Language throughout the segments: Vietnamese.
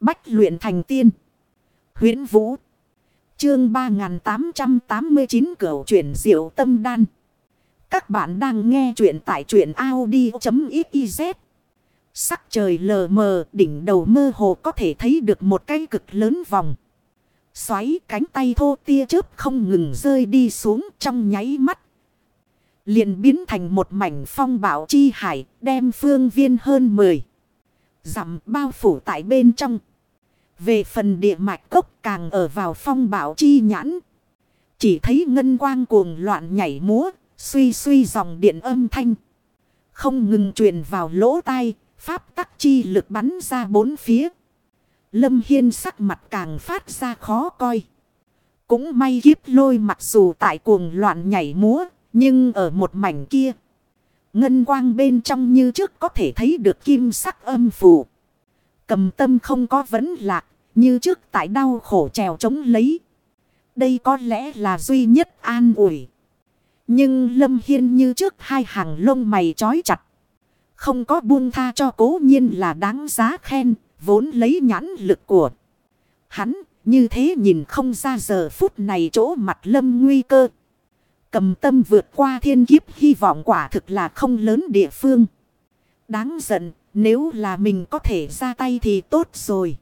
Bách luyện thành tiên. huyễn Vũ. Chương 3889 Cửu chuyển diệu tâm đan. Các bạn đang nghe truyện tại truyện Audi.xyz. Sắc trời lờ mờ, đỉnh đầu mơ hồ có thể thấy được một cái cực lớn vòng. Xoáy cánh tay thô tia chớp không ngừng rơi đi xuống trong nháy mắt. liền biến thành một mảnh phong bảo chi hải, đem phương viên hơn 10. Dặm bao phủ tại bên trong. Về phần địa mạch cốc càng ở vào phong bảo chi nhãn. Chỉ thấy ngân quang cuồng loạn nhảy múa, suy suy dòng điện âm thanh. Không ngừng truyền vào lỗ tai, pháp tắc chi lực bắn ra bốn phía. Lâm Hiên sắc mặt càng phát ra khó coi. Cũng may kiếp lôi mặc dù tại cuồng loạn nhảy múa, nhưng ở một mảnh kia. Ngân quang bên trong như trước có thể thấy được kim sắc âm phù Cầm tâm không có vấn lạc, như trước tại đau khổ trèo chống lấy. Đây có lẽ là duy nhất an ủi. Nhưng Lâm Hiên như trước hai hàng lông mày trói chặt. Không có buông tha cho cố nhiên là đáng giá khen, vốn lấy nhãn lực của. Hắn, như thế nhìn không ra giờ phút này chỗ mặt lâm nguy cơ. Cầm tâm vượt qua thiên kiếp hy vọng quả thực là không lớn địa phương. Đáng giận, nếu là mình có thể ra tay thì tốt rồi.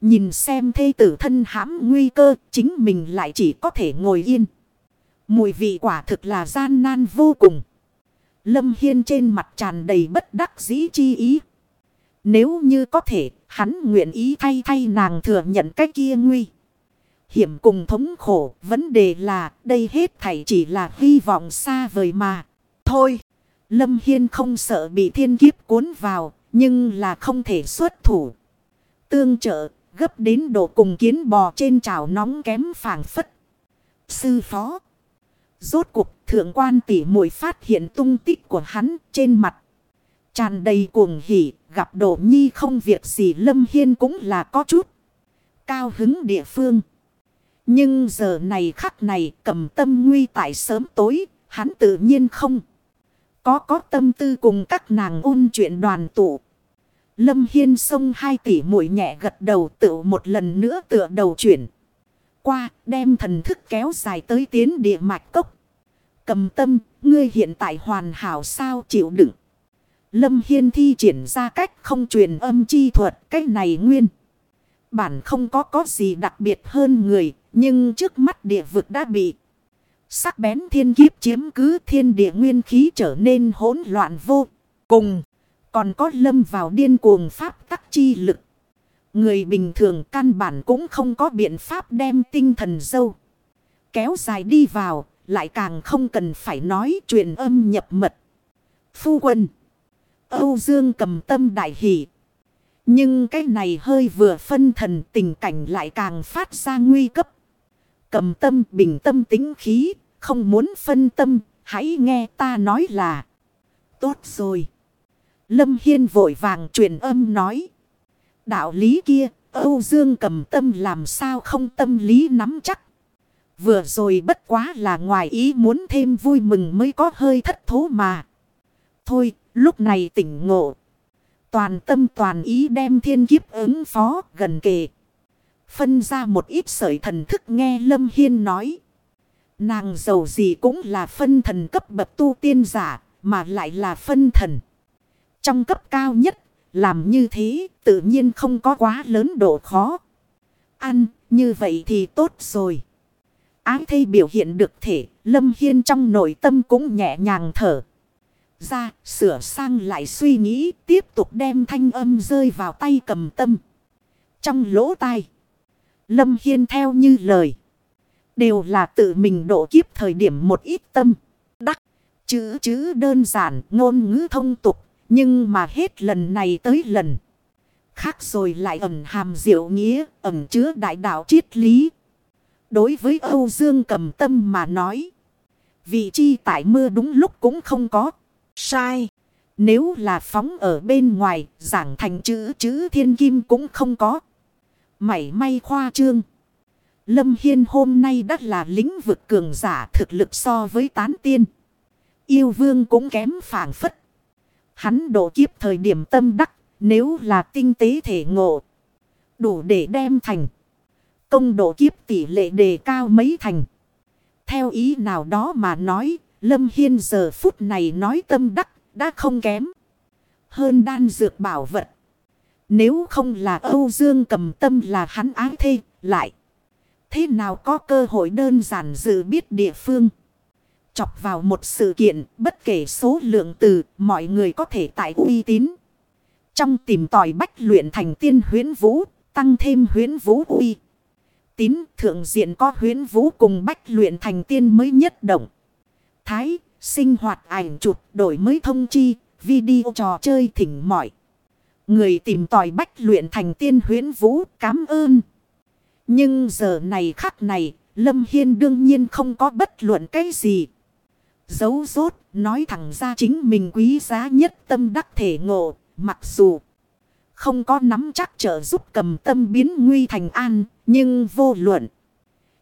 Nhìn xem thê tử thân hãm nguy cơ, chính mình lại chỉ có thể ngồi yên. Mùi vị quả thực là gian nan vô cùng. Lâm Hiên trên mặt tràn đầy bất đắc dĩ chi ý. Nếu như có thể, hắn nguyện ý thay thay nàng thừa nhận cái kia nguy. Hiểm cùng thống khổ, vấn đề là đây hết thảy chỉ là hy vọng xa vời mà. Thôi, Lâm Hiên không sợ bị thiên kiếp cuốn vào, nhưng là không thể xuất thủ. Tương trợ, gấp đến độ cùng kiến bò trên chảo nóng kém phảng phất. Sư phó. Rốt cuộc thượng quan tỷ muội phát hiện tung tích của hắn trên mặt. Tràn đầy cuồng hỉ, gặp độ nhi không việc gì Lâm Hiên cũng là có chút. Cao hứng địa phương. Nhưng giờ này khắc này cầm tâm nguy tại sớm tối, hắn tự nhiên không. Có có tâm tư cùng các nàng ôn chuyện đoàn tụ. Lâm Hiên sông hai tỷ mũi nhẹ gật đầu tự một lần nữa tựa đầu chuyển. Qua đem thần thức kéo dài tới tiến địa mạch cốc. Cầm tâm, ngươi hiện tại hoàn hảo sao chịu đựng. Lâm Hiên thi triển ra cách không truyền âm chi thuật cách này nguyên. Bản không có có gì đặc biệt hơn người, nhưng trước mắt địa vực đã bị sắc bén thiên kiếp chiếm cứ thiên địa nguyên khí trở nên hỗn loạn vô cùng. Còn có lâm vào điên cuồng pháp tắc chi lực. Người bình thường căn bản cũng không có biện pháp đem tinh thần dâu. Kéo dài đi vào, lại càng không cần phải nói truyền âm nhập mật. Phu quân. Âu Dương cầm tâm đại hỷ. Nhưng cái này hơi vừa phân thần tình cảnh lại càng phát ra nguy cấp. Cầm tâm bình tâm tính khí, không muốn phân tâm, hãy nghe ta nói là. Tốt rồi. Lâm Hiên vội vàng truyền âm nói. Đạo lý kia, Âu Dương cầm tâm làm sao không tâm lý nắm chắc. Vừa rồi bất quá là ngoài ý muốn thêm vui mừng mới có hơi thất thố mà. Thôi, lúc này tỉnh ngộ. Toàn tâm toàn ý đem thiên kiếp ứng phó gần kề. Phân ra một ít sợi thần thức nghe Lâm Hiên nói. Nàng giàu gì cũng là phân thần cấp bậc tu tiên giả, mà lại là phân thần. Trong cấp cao nhất, làm như thế tự nhiên không có quá lớn độ khó. Ăn, như vậy thì tốt rồi. Ái thây biểu hiện được thể, Lâm Hiên trong nội tâm cũng nhẹ nhàng thở. Ra, sửa sang lại suy nghĩ, tiếp tục đem thanh âm rơi vào tay cầm tâm. Trong lỗ tai, Lâm Hiên theo như lời. Đều là tự mình độ kiếp thời điểm một ít tâm. Đắc, chữ chữ đơn giản, ngôn ngữ thông tục, nhưng mà hết lần này tới lần. Khác rồi lại ẩn hàm diệu nghĩa, ẩn chứa đại đạo triết lý. Đối với Âu Dương cầm tâm mà nói. Vị chi tại mưa đúng lúc cũng không có. Sai. Nếu là phóng ở bên ngoài, giảng thành chữ chữ thiên kim cũng không có. Mảy may khoa trương. Lâm Hiên hôm nay đã là lĩnh vực cường giả thực lực so với tán tiên. Yêu vương cũng kém phản phất. Hắn độ kiếp thời điểm tâm đắc, nếu là tinh tế thể ngộ. Đủ để đem thành. Công độ kiếp tỷ lệ đề cao mấy thành. Theo ý nào đó mà nói, Lâm Hiên giờ phút này nói tâm đắc, đã không kém. Hơn đan dược bảo vật. Nếu không là Âu Dương cầm tâm là hắn ái thê, lại. Thế nào có cơ hội đơn giản dự biết địa phương. Chọc vào một sự kiện, bất kể số lượng từ, mọi người có thể tại uy tín. Trong tìm tòi bách luyện thành tiên huyến vũ, tăng thêm huyến vũ uy. Tín thượng diện có huyến vũ cùng bách luyện thành tiên mới nhất động. Thái, sinh hoạt ảnh chụp, đổi mới thông chi, video trò chơi thỉnh mọi. Người tìm tòi bách luyện thành tiên huyến vũ, cảm ơn. Nhưng giờ này khắc này, Lâm Hiên đương nhiên không có bất luận cái gì. giấu rốt, nói thẳng ra chính mình quý giá nhất tâm đắc thể ngộ, mặc dù không có nắm chắc trợ giúp cầm tâm biến nguy thành an, nhưng vô luận.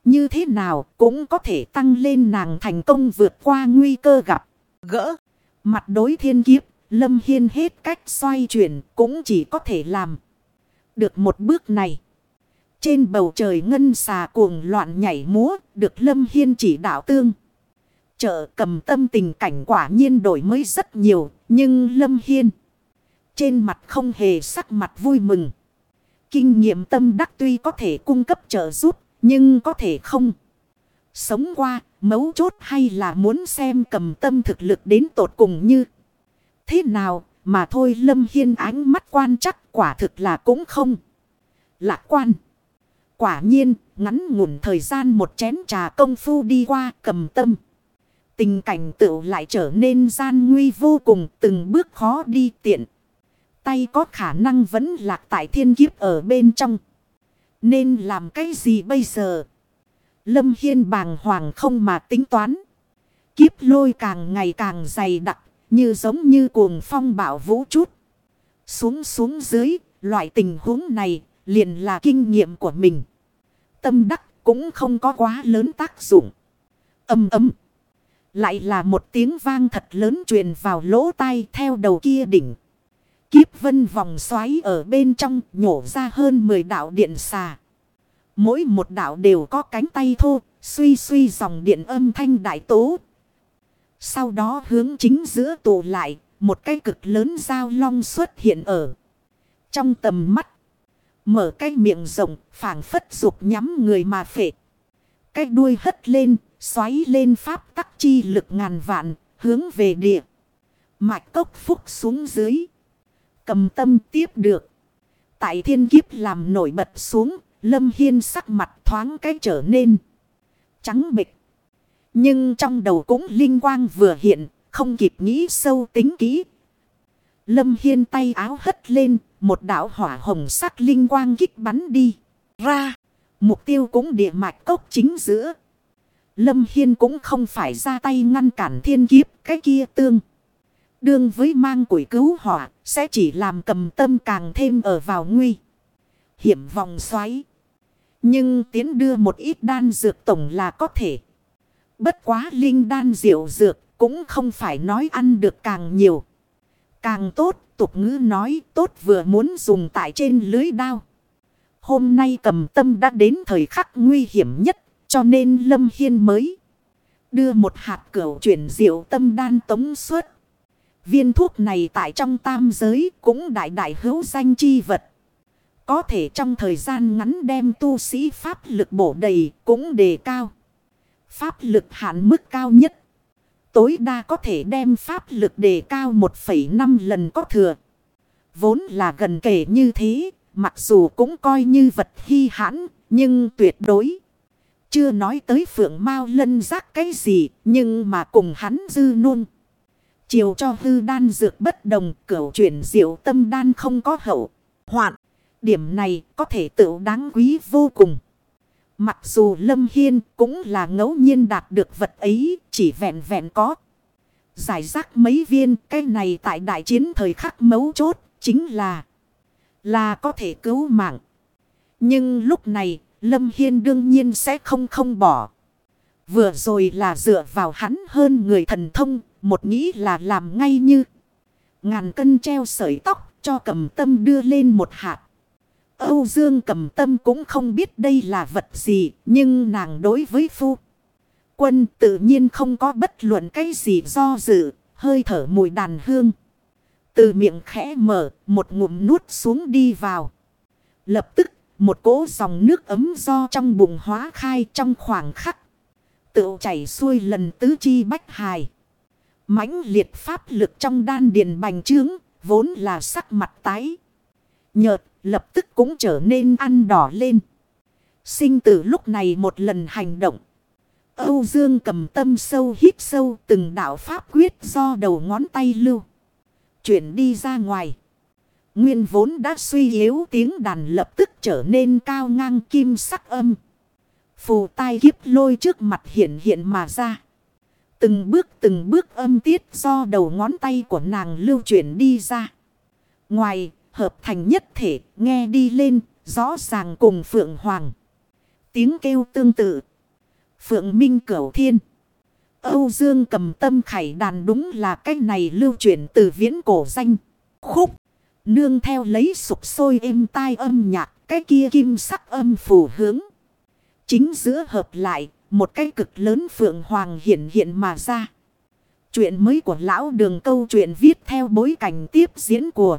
Như thế nào cũng có thể tăng lên nàng thành công vượt qua nguy cơ gặp, gỡ. Mặt đối thiên kiếp, Lâm Hiên hết cách xoay chuyển cũng chỉ có thể làm. Được một bước này. Trên bầu trời ngân xà cuồng loạn nhảy múa, được Lâm Hiên chỉ đạo tương. Chợ cầm tâm tình cảnh quả nhiên đổi mới rất nhiều, nhưng Lâm Hiên trên mặt không hề sắc mặt vui mừng. Kinh nghiệm tâm đắc tuy có thể cung cấp trợ giúp, nhưng có thể không. Sống qua, mấu chốt hay là muốn xem cầm tâm thực lực đến tột cùng như thế nào, mà thôi Lâm Hiên ánh mắt quan chắc quả thực là cũng không. Lạc quan. Quả nhiên, ngắn ngủn thời gian một chén trà công phu đi qua cầm tâm. Tình cảnh tựu lại trở nên gian nguy vô cùng từng bước khó đi tiện. Tay có khả năng vẫn lạc tại thiên kiếp ở bên trong. Nên làm cái gì bây giờ? Lâm Hiên bàng hoàng không mà tính toán. Kiếp lôi càng ngày càng dày đặc, như giống như cuồng phong bảo vũ chút. Xuống xuống dưới, loại tình huống này liền là kinh nghiệm của mình. Tâm đắc cũng không có quá lớn tác dụng. Âm âm. Lại là một tiếng vang thật lớn truyền vào lỗ tai theo đầu kia đỉnh. Kiếp vân vòng xoáy ở bên trong nhổ ra hơn 10 đạo điện xà. Mỗi một đạo đều có cánh tay thô, suy suy dòng điện âm thanh đại tố. Sau đó hướng chính giữa tụ lại, một cái cực lớn dao long xuất hiện ở trong tầm mắt. Mở cái miệng rộng, phảng phất dục nhắm người mà phệ. Cái đuôi hất lên, xoáy lên pháp tắc chi lực ngàn vạn, hướng về địa. Mạch cốc phúc xuống dưới. Cầm tâm tiếp được. Tại thiên kiếp làm nổi bật xuống, Lâm Hiên sắc mặt thoáng cái trở nên trắng bịch. Nhưng trong đầu cũng linh quang vừa hiện, không kịp nghĩ sâu tính kỹ. Lâm Hiên tay áo hất lên, một đạo hỏa hồng sắc linh quang kích bắn đi. Ra, mục tiêu cũng địa mạch cốc chính giữa. Lâm Hiên cũng không phải ra tay ngăn cản thiên kiếp cái kia tương. Đương với mang củi cứu hỏa sẽ chỉ làm cầm tâm càng thêm ở vào nguy. Hiểm vòng xoáy. Nhưng tiến đưa một ít đan dược tổng là có thể. Bất quá linh đan diệu dược cũng không phải nói ăn được càng nhiều. Càng tốt, tục ngữ nói tốt vừa muốn dùng tại trên lưới đao. Hôm nay cầm tâm đã đến thời khắc nguy hiểm nhất, cho nên Lâm Hiên mới đưa một hạt cửu chuyển diệu tâm đan tống suốt. Viên thuốc này tại trong tam giới cũng đại đại hữu danh chi vật. Có thể trong thời gian ngắn đem tu sĩ pháp lực bổ đầy cũng đề cao. Pháp lực hạn mức cao nhất. Tối đa có thể đem pháp lực đề cao 1,5 lần có thừa. Vốn là gần kể như thế, mặc dù cũng coi như vật hy hãn, nhưng tuyệt đối. Chưa nói tới phượng mau lân giác cái gì, nhưng mà cùng hắn dư nôn. Chiều cho hư đan dược bất đồng, cửu chuyển diệu tâm đan không có hậu. Hoạn, điểm này có thể tự đáng quý vô cùng. Mặc dù Lâm Hiên cũng là ngẫu nhiên đạt được vật ấy, chỉ vẹn vẹn có. Giải rác mấy viên, cái này tại đại chiến thời khắc mấu chốt, chính là là có thể cứu mạng. Nhưng lúc này, Lâm Hiên đương nhiên sẽ không không bỏ. Vừa rồi là dựa vào hắn hơn người thần thông, một nghĩ là làm ngay như. Ngàn cân treo sợi tóc cho cầm tâm đưa lên một hạt. Âu Dương cầm tâm cũng không biết đây là vật gì. Nhưng nàng đối với phu. Quân tự nhiên không có bất luận cái gì do dự. Hơi thở mùi đàn hương. Từ miệng khẽ mở. Một ngụm nuốt xuống đi vào. Lập tức, một cỗ dòng nước ấm do trong bụng hóa khai trong khoảng khắc. Tự chảy xuôi lần tứ chi bách hài. mãnh liệt pháp lực trong đan điền bành trướng. Vốn là sắc mặt tái. Nhợt lập tức cũng trở nên ăn đỏ lên. Sinh tử lúc này một lần hành động. Âu Dương cầm tâm sâu hít sâu từng đạo pháp quyết do đầu ngón tay lưu. Chuyển đi ra ngoài. Nguyên vốn đã suy yếu tiếng đàn lập tức trở nên cao ngang kim sắc âm. Phù tai kiếp lôi trước mặt hiện hiện mà ra. Từng bước từng bước âm tiết do đầu ngón tay của nàng lưu chuyển đi ra. Ngoài, hợp thành nhất thể, nghe đi lên, rõ ràng cùng Phượng Hoàng. Tiếng kêu tương tự. Phượng Minh Cửu Thiên. Âu Dương cầm tâm khải đàn đúng là cái này lưu truyền từ viễn cổ danh. Khúc. Nương theo lấy sụp sôi êm tai âm nhạc. Cái kia kim sắc âm phù hướng. Chính giữa hợp lại. Một cái cực lớn Phượng Hoàng hiện hiện mà ra. Chuyện mới của lão đường câu chuyện viết theo bối cảnh tiếp diễn của